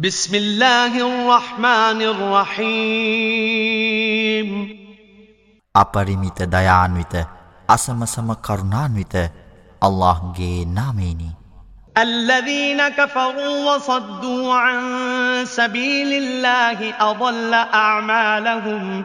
بسم الله الرحمن الرحيم. අපරිමිත දයාන්විත අසමසම කරුණාන්විත අල්ලාහ්ගේ නාමයෙනි. الذين كفروا وصدوا عن سبيل الله أضل أعمالهم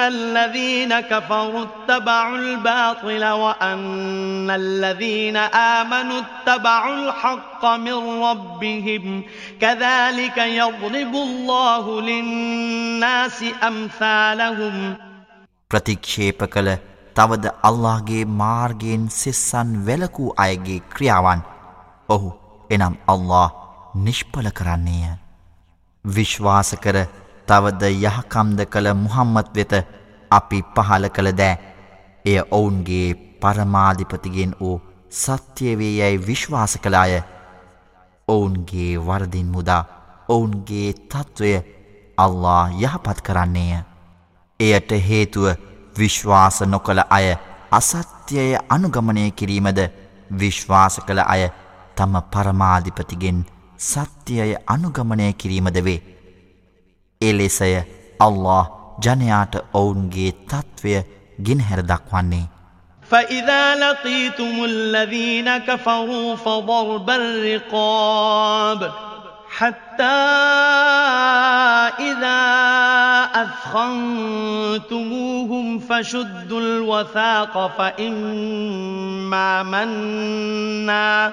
إِنَّ الَّذِينَ كَفَرُوا اتَّبَعُوا الْبَاطِلَ وَأَنَّ الَّذِينَ آمَنُوا اتَّبَعُوا الْحَقَّ مِنْ رَبِّهِمْ كَذَلِكَ يَضْرِبُ اللَّهُ لِلنَّاسِ أَمْثَالَهُمْ. ප්‍රතික්ෂේප කළ තවද අල්ලාහගේ මාර්ගයෙන් සෙස්සන් වැළකූ අයගේ ක්‍රියාවන්. ඔහු එනම් අල්ලාහ නිෂ්ඵල කරන්නේය. විශ්වාස කර තවද යහකම්ද කළ මුහම්මත් වෙත අපි පහල කළ දෑ එය ඔවුන්ගේ පරමාධිපතිගෙන් වූ සත්‍යවේ යැයි විශ්වාස කළාය ඔවුන්ගේ වරදින් මුදා ඔවුන්ගේ තත්ත්වය අල්له යහපත් කරන්නේය. එයට හේතුව විශ්වාස නොකළ අය අසත්‍යය අනුගමනය කිරීමද විශ්වාස කළ අය තම පරමාධිපතිගෙන් සත්‍යය අනුගමනය කිරීමද වේ. එලෙසය අල්له ජනයාට ඔවුන්ගේ තත්ත්වය ගින්හැර දක්වන්නේ. فإذا لقيتم الذين كفروا فضرب الرقاب حتى إذا أثخنتموهم فشدوا الوثاق فإما منا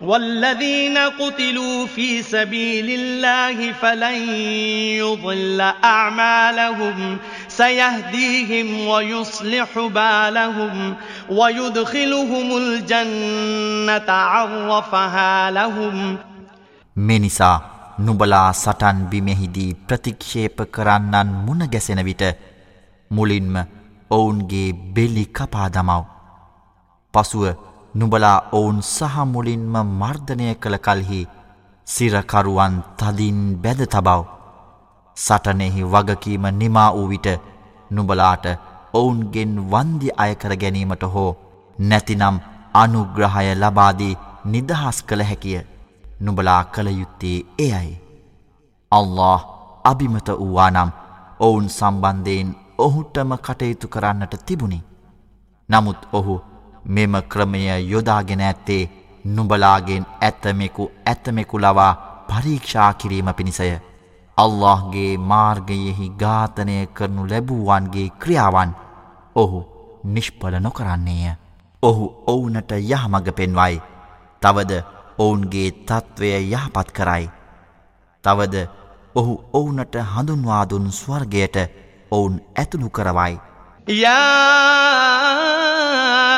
والذين قتلوا في سبيل الله فلن يضل أعمالهم سيهديهم ويصلح بالهم ويدخلهم الجنة عرفها لهم මෙනිසා නුබලා සටන් බිමෙහිදී ප්‍රතික්ෂේප කරන්නන් මුණගැසෙන විට මුලින්ම ඔවුන්ගේ බෙල්ලි කපා දමව්. පසුව නුබලා ඔවුන් සහ මුලින්ම මර්ධනය කළ කල්හි සිරකරුවන් තදින් බැද තබව්. සටනෙහි වගකීම නිමා වූ විට නුබලාට ඔවුන්ගෙන් වන්දි අයකර ගැනීමට හෝ නැතිනම් අනුග්‍රහය ලබාදී නිදහස් කළ හැකිය. නුබලා කළ යුත්තේ එයයි. අල්له අභිමත වූවා නම් ඔවුන් සම්බන්ධයෙන් ඔහුටම කටයුතු කරන්නට තිබුණි. නමුත් ඔහු මෙම ක්‍රමය යොදාගෙන ඇත්තේ නුබලාගෙන් ඇතමෙකු ඇතමෙකු ලවා පරීක්ෂා කිරීම පිණිසය. අල්لهගේ මාර්ගයෙහි ඝාතනය කරනු ලැබූවන්ගේ ක්‍රියාවන් ඔහු නිෂ්පල නොකරන්නේය. ඔහු ඔවුනට යහමඟ පෙන්වයි. තවද ඔවුන්ගේ තත්ත්වය යහපත් කරයි. තවද ඔහු ඔවුනට හඳුන්වාදුන් ස්වර්ගයට ඔවුන් ඇතුළු කරවයි. යා!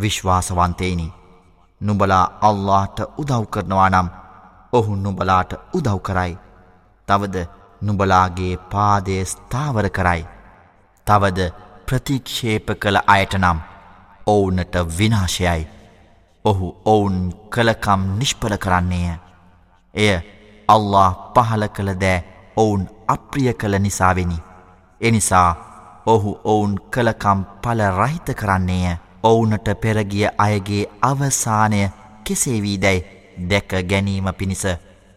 විශ්වාසවන්තේනි නුඹලා අල්لهට උදව් කරනවා නම් ඔහු නුඹලාට උදව් කරයි. තවද නුඹලාගේ පාදය ස්ථාවර කරයි. තවද ප්‍රතික්ෂේප කළ අයට නම් ඔවුනට විනාශයයි. ඔහු ඔවුන් කළකම් නිෂ්පල කරන්නේය. එය අල්له පහල කළ දෑ ඔවුන් අප්‍රිය කළ නිසාවෙනි. එනිසා ඔහු ඔවුන් කළකම් පල රහිත කරන්නේය. ඔවුනට පෙරගිය අයගේ අවසානය කෙසේවී දැයි දැක ගැනීම පිණිස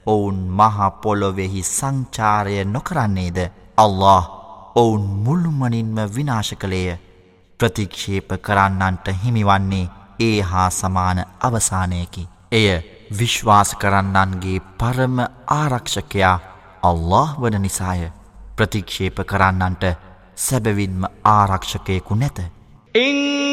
ඔවුන් මහපොලොවෙහි සංචාරය නොකරන්නේද අල්له ඔවුන් මුල්මනින්ම විනාශ කළේය ප්‍රතික්ෂේප කරන්නන්ට හිමිවන්නේ ඒ හා සමාන අවසානයකි. එය විශ්වාස කරන්නන්ගේ පරම ආරක්ෂකයා අල්له වන නිසාය ප්‍රතික්ෂේප කරන්නන්ට සැබවින්ම ආරක්ෂකයකු නැත. ඉං!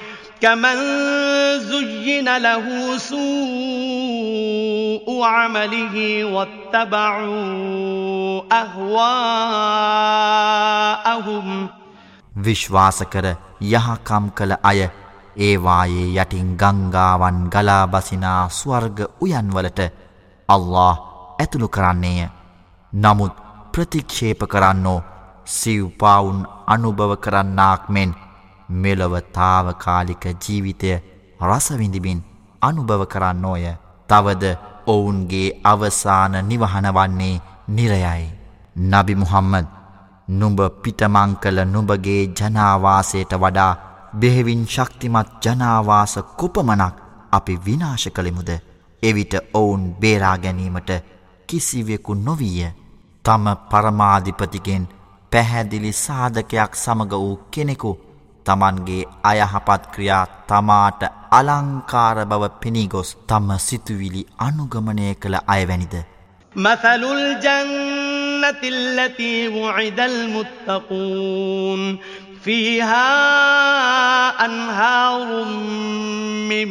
كمن زين له سوء عمله واتبعوا أهواءهم විශ්වාස කර යහකම් කළ අය ඒවායේ යටින් ගංගාවන් ගලා බසිනා ස්වර්ග උයන්වලට අල්له ඇතුළු කරන්නේය. නමුත් ප්‍රතික්ෂේප කරන්නෝ සිව්පාවුන් අනුභව කරන්නාක් මෙන් මෙලොව තාවකාලික ජීවිතය රසවිඳිමින් අනුභව කරන්නෝය. තවද ඔවුන්ගේ අවසාන නිවහන වන්නේ නිරයයි. නබි මුහම්මද නුඹ පිටමං කළ නුඹගේ ජනාවාසයට වඩා බෙහෙවින් ශක්තිමත් ජනාවාස කොපමනක් අපි විනාශ කළෙමුද? එවිට ඔවුන් බේරා ගැනීමට කිසිවෙකු නොවීය. තම පරමාධිපතිගෙන් පැහැදිලි සාධකයක් සමඟ වූ කෙනෙකු තමන්ගේ අයහපත් ක්‍රියා තමාට අලංකාර බව පෙනීගොස් තම සිතුවිලි අනුගමනය කළ අයවැනිද. مثل الجنة التي وعد المتقون فيها أنهار من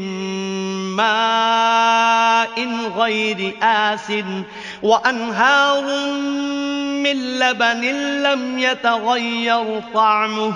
ماء غير آس وأنهار من لبن لم يتغير طعمه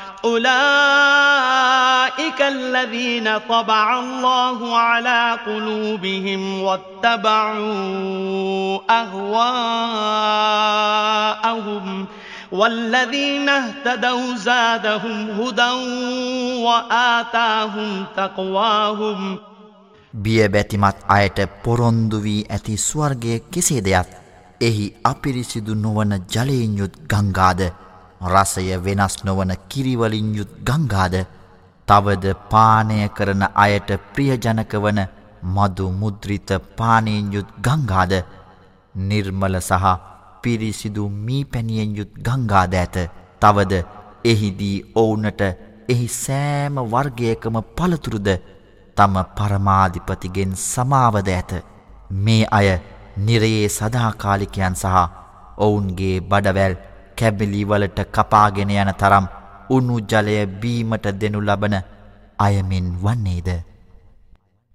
أولئك الذين طبع الله على قلوبهم واتبعوا أهواءهم والذين اهتدوا زادهم هدى وآتاهم تقواهم බිය බැතිමත් අයට පොරොන්දු වී ඇති ස්වර්ගය කෙසේදයත් එහි අපිරිසිදු නොවන ජලයෙන් යුත් ගංගාද රසය වෙනස් නොවන කිරිවලින් යුත් ගංගාද තවද පානය කරන අයට ප්‍රියජනක වන මදු මුද්‍රිත පානයෙන් යුත් ගංගාද නිර්මල සහ පිරිසිදු මී පැණියෙන් යුත් ගංගාද ඇත. තවද එහිදී ඔවුනට එහි සෑම වර්ගයකම පළතුරුද තම පරමාධිපතිගෙන් සමාවද ඇත. මේ අය නිරයේ සදාකාලිකයන් සහ ඔවුන්ගේ බඩවැල් කැබිලිවලට කපාගෙන යන තරම් උනු ජලය බීමට දෙනු ලබන අයමෙන් වන්නේද.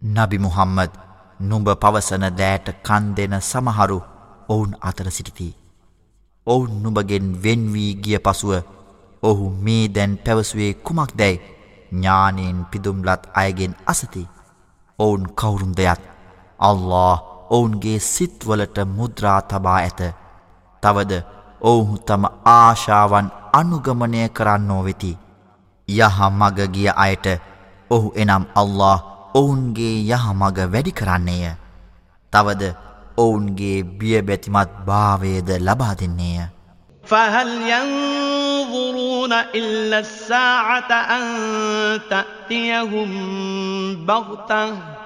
නබි මුහම්මද නුඹ පවසන දෑට කන් දෙන සමහරු ඔවුන් අතර සිටිති. ඔවුන් නුබගෙන් වෙන්වී ගිය පසුව ඔහු මේ දැන් පැවසුවේ කුමක් දැයි ඥානයෙන් පිදුම්ලත් අයගෙන් අසති. ඔවුන් කවුරුන්දයත් අල්له ඔවුන්ගේ සිත්වලට මුද්‍රා තබා ඇත. තවද ඔවුහු තම ආශාවන් අනුගමනය කරන්නෝ වෙති. යහ මග ගිය අයට ඔහු එනම් අල්له ඔවුන්ගේ යහ මග වැඩි කරන්නේය. තවද ඔවුන්ගේ බියබැතිමත් භාවයද ලබා දෙන්නේය. فهل ينظرون إلا الساعة أن تأتيهم بغتة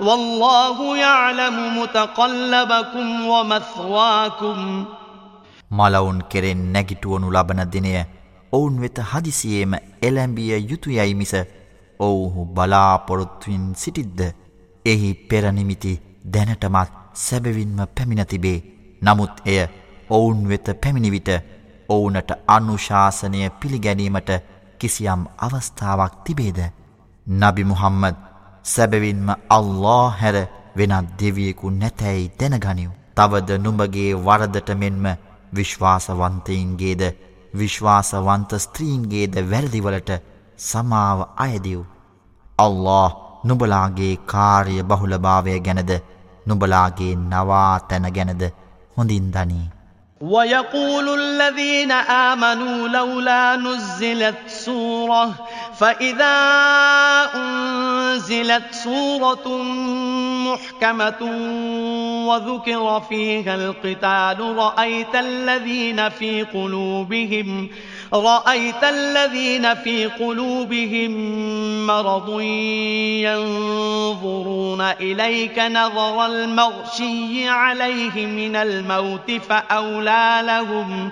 والله يعلم متقلبكم ومثواكم මලවුන් කෙරෙන් නැගිටුවනු ලබන දිනය ඔවුන් වෙත හදිසියේම එළැඹිය යුතුයයි මිස ඔවුහු බලාපොරොත්තුවෙන් සිටිද්ද එහි පෙරනිමිති දැනටමත් සැබවින්ම පැමිණ තිබේ නමුත් එය ඔවුන් වෙත පැමිණිවිට ඔවුනට අනුශාසනය පිළිගැනීමට කිසියම් අවස්ථාවක් තිබේද නබි මුහම්මද සැබවින්ම අල්ලා හැර වෙනත් දෙවියෙකු නැතැයි දැනගනිව්. තවද නුඹගේ වරදට මෙන්ම විශ්වාසවන්තයින්ගේද විශ්වාසවන්ත ස්ත්‍රීන්ගේද වැරදිවලට සමාව අයදිව්. අල්له නුබලාගේ කාර්ය බහුලභාවය ගැනද නුබලාගේ නවා තැන ගැනද හොඳින් දනී. ويقول الذين آمنوا لولا نزلت سورة فإذا أنزلت سورة محكمة وذكر فيها القتال رأيت الذين في قلوبهم رأيت الذين في قلوبهم مرض ينظرون إليك نظر المغشي عليه من الموت فأولى لهم.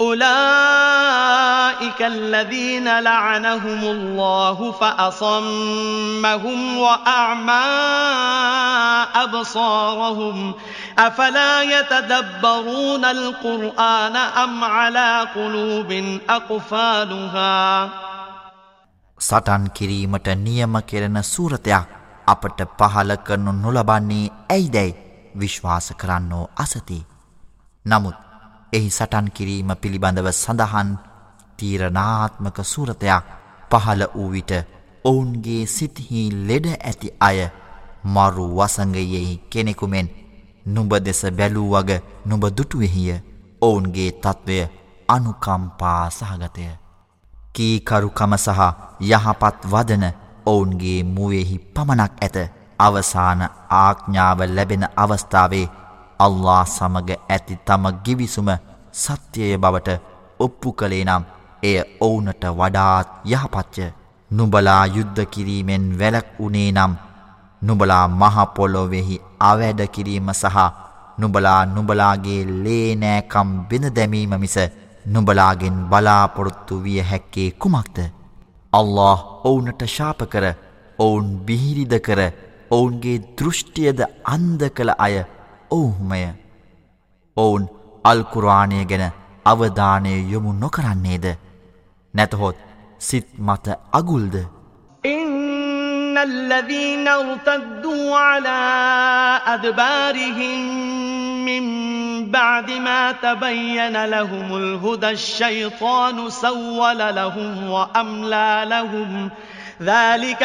أولئك الذين لعنهم الله فأصمهم وأعمى أبصارهم أفلا يتدبرون القرآن أم على قلوب أقفالها සටන් කිරීමට නියම කෙරෙන සූරතයක් අපට පහල කරනු නොලබන්නේ ඇයිදැයි විශ්වාස කරන්නෝ අසති. නමුත් එහි සටන් කිරීම පිළිබඳව සඳහන් තීරණාත්මක සූරතයක් පහළ වූ විට ඔවුන්ගේ සිත්හි ලෙඩ ඇති අය මරු වසඟයෙහි කෙනෙකුමෙන් නුඹ දෙස බැලූ වග නුඹ දුටුවෙහිය ඔවුන්ගේ තත්ත්වය අනුකම්පා සහගතය. කීකරුකම සහ යහපත් වදන ඔවුන්ගේ මුවෙහි පමණක් ඇත අවසාන ආඥාව ලැබෙන අවස්ථාවේ අල්ලා සමග ඇති තම ගිවිසුම සත්‍යය බවට ඔප්පු කළේ නම් එය ඔවුනට වඩාත් යහපච්ච නුබලා යුද්ධ කිරීමෙන් වැලක් වුණේ නම් නුබලා මහපොලොවෙහි අවැඩ කිරීම සහ නුබලා නුබලාගේ ලේනෑකම් බිඳ දැමීම මිස නුබලාගෙන් බලාපොරොත්තු විය හැක්කේ කුමක්ද. අල්له ඔවුනට ශාප කර ඔවුන් බිහිරිද කර ඔවුන්ගේ දෘෂ්ටියද අන්ද කළ අය ඔවුහුමය ඔවුන් අල්කුරවානය ගැන අවධානය යොමු නොකරන්නේද නැතහොත් සිත් මත අගුල්ද إن الذين ارتدوا على أدبارهم من بعد ما تبين لهم الهدى الشيطان سول لهم وأملى لهم ذلك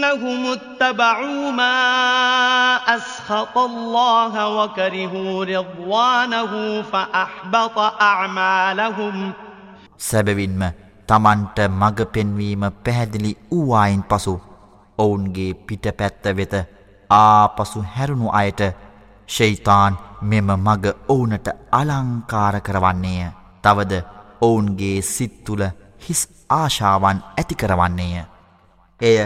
بأنهم اتبعوا ما أسخط الله وكرهوا رضوانه فأحبط أعمالهم සැබවින්ම තමන්ට මඟ පෙන්වීම පැහැදිලි වූවායින් පසු ඔවුන්ගේ පිටපැත්ත වෙත ආපසු හැරුණු අයට ශෛතාන් මෙම මග ඔවුනට අලංකාර කරවන්නේය. තවද ඔවුන්ගේ සිත්තුල හිස් ආශාවන් ඇති කරවන්නේය. එය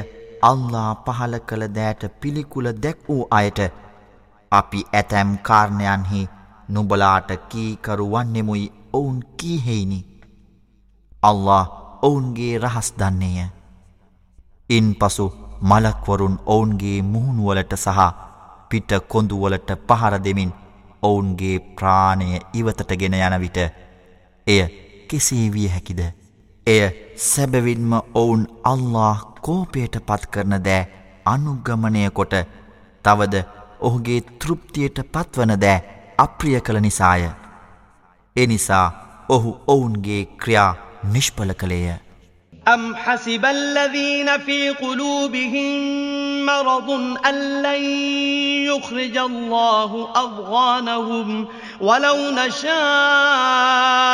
අල්ලා පහල කළ දෑට පිළිකුල දැක් වූ අයට අපි ඇතැම් කාරණයන්හි නුබලාට කීකරු වන්නෙමුයි ඔවුන් කීහෙයිනි. අල්له ඔවුන්ගේ රහස් දන්නේය. ඉන් පසු මලක්වරුන් ඔවුන්ගේ මුහුණුවලට සහ පිට කොඳුවලට පහර දෙමින් ඔවුන්ගේ ප්‍රාණය ඉවතට ගෙන යන විට එය කෙසේ විය හැකිද? එය සැබවින්ම ඔවුන් අල්له කෝපයට පත් කරන දෑ අනුගමනය කොට තවද ඔහුගේ තෘප්තියට පත්වන දෑ අප්‍රිය කළ නිසාය. එනිසා ඔහු ඔවුන්ගේ ක්‍රියා නිෂ්පල කළේය. أم حسب الذين في قلوبهم مرض أن لن يخرج الله أضغانهم ولو نشاء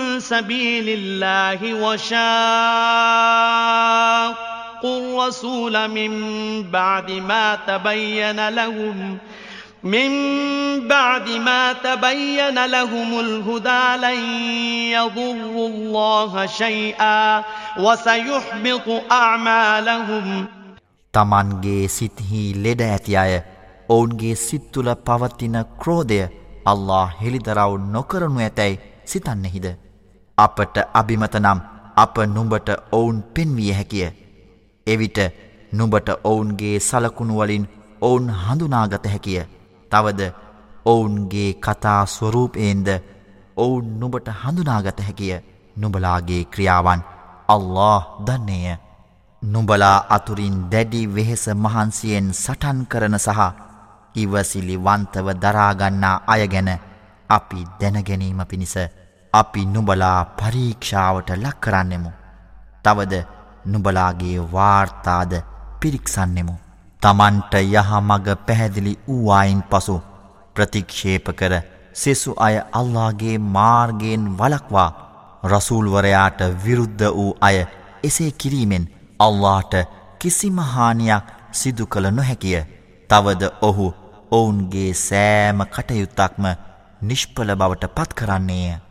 سبيل الله وشاقوا الرسول من بعد ما تبين لهم من بعد ما تبين لهم الهدى لن يضروا الله شيئا وسيحبط أعمالهم තමන්ගේ සිත්හි ලෙඩ ඇති අය ඔවුන්ගේ සිත් තුළ පවතින ක්‍රෝධය අල්ලා හෙළිදරව් නොකරනු ඇතැයි සිතන්නෙහිද? අපට අභිමත නම් අප නුඹට ඔවුන් පෙන්විය හැකිය. එවිට නුඹට ඔවුන්ගේ සලකුණුවලින් ඔවුන් හඳුනාගත හැකිය. තවද ඔවුන්ගේ කතා ස්වරූපයෙන්ද ඔවුන් නුඹට හඳුනාගත හැකිය නුබලාගේ ක්‍රියාවන් අල්له දන්නේය. නුබලා අතුරින් දැඩි වෙහෙස මහන්සියෙන් සටන් කරන සහ ඉවසිලි වන්තව දරාගන්නා අය ගැන අපි දැනගැනීම පිණිස අපි නුබලා පරීක්ෂාවට ලක් කරන්නෙමු. තවද නුබලාගේ වාර්තාද පිරික්සන්නෙමු. තමන්ට යහමග පැහැදිලි වූවායින් පසු ප්‍රතික්ෂේප කර සෙසු අය අල්ලාගේ මාර්ගයෙන් වලක්වා රසූල්වරයාට විරුද්ධ වූ අය එසේ කිරීමෙන් අල්ලාට කිසිමහානියක් සිදු කළ නොහැකිය. තවද ඔහු ඔවුන්ගේ සෑම කටයුත්තක්ම නිෂ්පල බවට පත් කරන්නේය.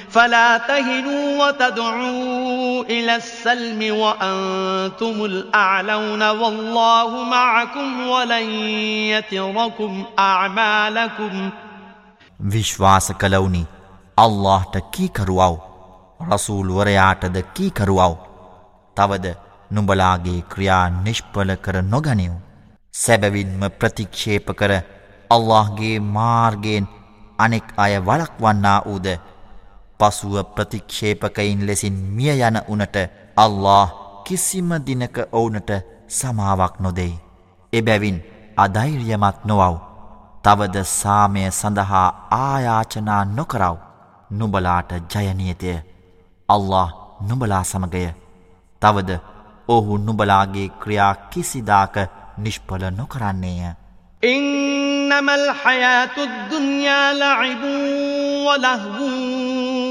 فلا تهنوا وتدعوا إلى السلم وأنتم الأعلون والله معكم ولن يتركم أعمالكم. විශ්වාස කළවුනි. අල්لهට කීකරුවව් රසූල් වරයාටද කීකරුවව් තවද නුඹලාගේ ක්‍රියා නිෂ්පල කර නොගනිව්. සැබවින්ම ප්‍රතික්ෂේප කර අල්لهගේ මාර්ගයෙන් අනෙක් අය වලක්වන්නා වූද පසුව ප්‍රතික්ෂේපකයින් ලෙසින් මිය යන උනට අල්له කිසිම දිනක ඔවුනට සමාවක් නොදෙයි. එබැවින් අධෛර්යමත් නොවව්. තවද සාමය සඳහා ආයාචනා නොකරව්. නුබලාට ජයනියතය. අල්له නුබලා සමගය. තවද ඔහු නුබලාගේ ක්‍රියා කිසිදාක නිෂ්පල නොකරන්නේය. ඉන්නමල් හයාතුත් දුඥාලයිබූ වලහවූ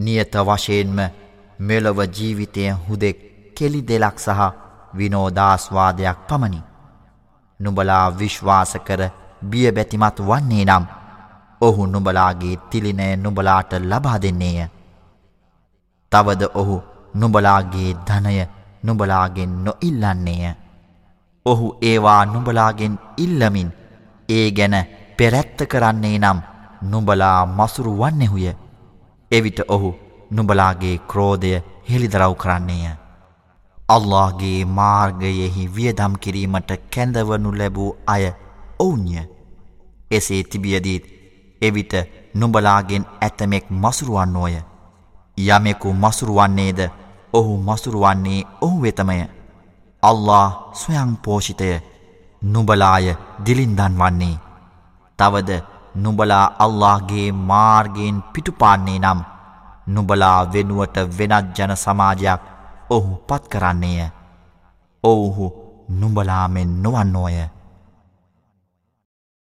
නියත වශයෙන්ම මෙලොව ජීවිතය හුදෙක් කෙලි දෙලක් සහ විනෝදාස්වාදයක් පමණි. නුබලා විශ්වාස කර බියබැතිමත් වන්නේ නම් ඔහු නුබලාගේ තිලිනය නුබලාට ලබා දෙන්නේය. තවද ඔහු නුබලාගේ ධනය නුබලාගෙන් නොඉල්ලන්නේය. ඔහු ඒවා නුබලාගෙන් ඉල්ලමින් ඒ ගැන පෙරැත්ත කරන්නේ නම් නුබලා මසුරු වන්නෙහුය. එවිට ඔහු නුඹලාගේ ක්‍රෝධය හෙළිදරව් කරන්නේය. අල්لهගේ මාර්ගයෙහි වියදම් කිරීමට කැඳවනු ලැබූ අය ඔවුන්ය. එසේ තිබියදීත් එවිට නුඹලාගෙන් ඇතමෙක් මසුරුවන් නෝය. යමෙකු මසුරුවන්නේද ඔහු මසුරුවන්නේ ඔහු වෙතමය. අල්له ස්වයං පෝෂිතය නුබලාය දිලින්දන් වන්නේ. තවද නුබලා අල්لهගේ මාර්ගයෙන් පිටුපාන්නේ නම් නුබලා වෙනුවට වෙනත් ජන සමාජයක් ඔහු පත් කරන්නේය. ඔවුහු නුබලාමෙන් නොවන්නෝය.